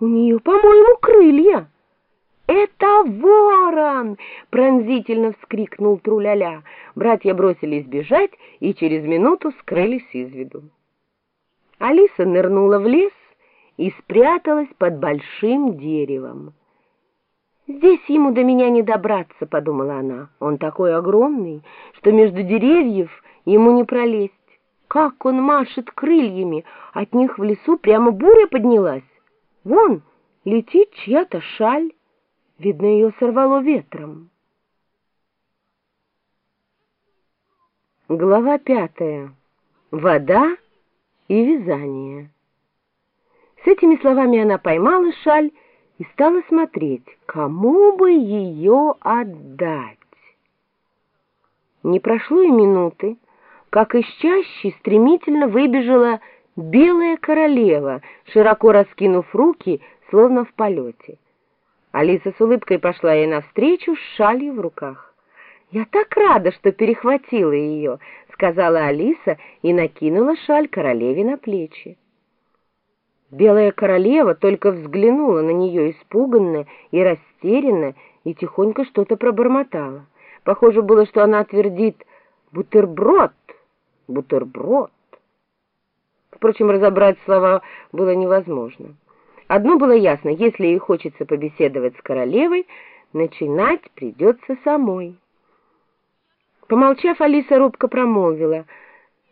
У нее, по-моему, крылья. «Это ворон!» — пронзительно вскрикнул Труляля. Братья бросились бежать и через минуту скрылись из виду. Алиса нырнула в лес и спряталась под большим деревом. «Здесь ему до меня не добраться», — подумала она. «Он такой огромный, что между деревьев ему не пролезть. Как он машет крыльями! От них в лесу прямо буря поднялась. Вон летит чья-то шаль. Видно, ее сорвало ветром». Глава пятая. Вода и вязание. С этими словами она поймала шаль и стала смотреть, кому бы ее отдать. Не прошло и минуты, как из чащи стремительно выбежала белая королева, широко раскинув руки, словно в полете. Алиса с улыбкой пошла ей навстречу с шалью в руках. «Я так рада, что перехватила ее», — сказала Алиса и накинула шаль королеве на плечи. Белая королева только взглянула на нее испуганно и растерянно и тихонько что-то пробормотала. Похоже было, что она твердит «бутерброд, бутерброд». Впрочем, разобрать слова было невозможно. Одно было ясно, если ей хочется побеседовать с королевой, начинать придется самой. Помолчав, Алиса робко промолвила,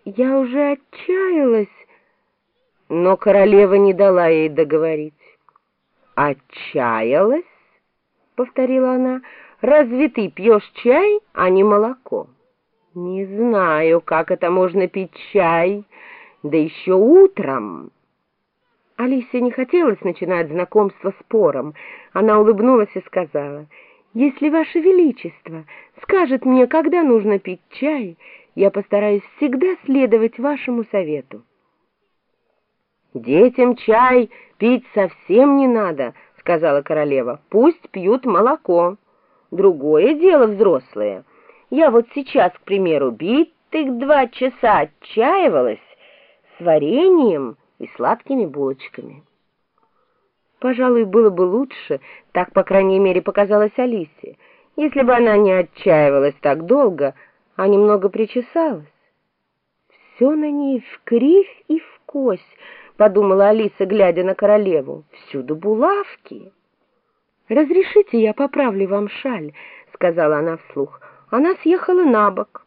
«Я уже отчаялась» но королева не дала ей договорить. «Отчаялась?» — повторила она. «Разве ты пьешь чай, а не молоко?» «Не знаю, как это можно пить чай, да еще утром». Алисе не хотелось начинать знакомство спором. Она улыбнулась и сказала, «Если Ваше Величество скажет мне, когда нужно пить чай, я постараюсь всегда следовать вашему совету». «Детям чай пить совсем не надо», — сказала королева. «Пусть пьют молоко. Другое дело взрослые. Я вот сейчас, к примеру, битых два часа отчаивалась с вареньем и сладкими булочками». Пожалуй, было бы лучше, так, по крайней мере, показалось Алисе, если бы она не отчаивалась так долго, а немного причесалась. Все на ней в кривь и в кость, подумала Алиса, глядя на королеву. Всюду булавки. «Разрешите, я поправлю вам шаль», — сказала она вслух. Она съехала на бок.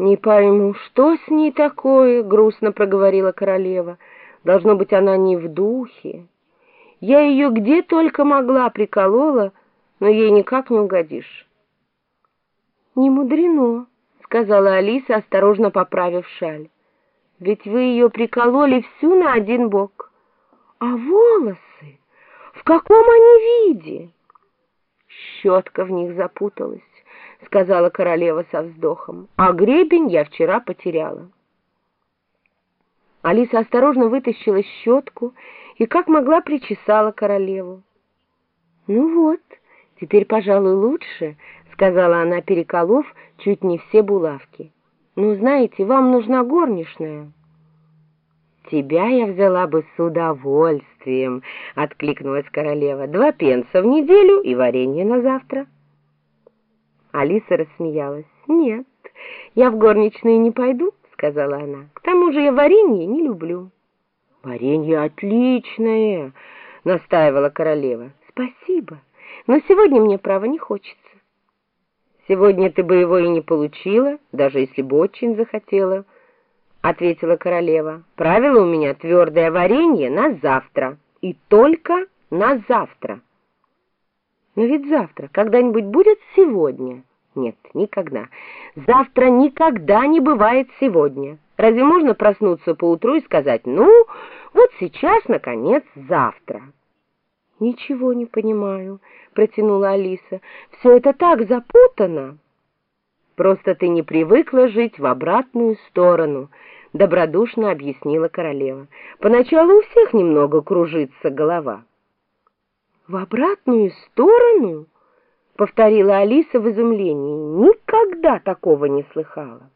«Не пойму, что с ней такое?» — грустно проговорила королева. «Должно быть, она не в духе. Я ее где только могла приколола, но ей никак не угодишь». «Не мудрено», — сказала Алиса, осторожно поправив шаль. Ведь вы ее прикололи всю на один бок. А волосы? В каком они виде? Щетка в них запуталась, сказала королева со вздохом. А гребень я вчера потеряла. Алиса осторожно вытащила щетку и как могла причесала королеву. «Ну вот, теперь, пожалуй, лучше», — сказала она, переколов чуть не все булавки. «Ну, знаете, вам нужна горничная». «Тебя я взяла бы с удовольствием», — откликнулась королева. «Два пенса в неделю и варенье на завтра». Алиса рассмеялась. «Нет, я в горничные не пойду», — сказала она. «К тому же я варенье не люблю». «Варенье отличное», — настаивала королева. «Спасибо, но сегодня мне, право, не хочется». «Сегодня ты бы его и не получила, даже если бы очень захотела», — ответила королева. «Правило у меня твердое варенье на завтра, и только на завтра». «Но ведь завтра когда-нибудь будет сегодня?» «Нет, никогда. Завтра никогда не бывает сегодня. Разве можно проснуться поутру и сказать, ну, вот сейчас, наконец, завтра?» «Ничего не понимаю», — протянула Алиса. «Все это так запутано». «Просто ты не привыкла жить в обратную сторону», — добродушно объяснила королева. «Поначалу у всех немного кружится голова». «В обратную сторону?» — повторила Алиса в изумлении. «Никогда такого не слыхала».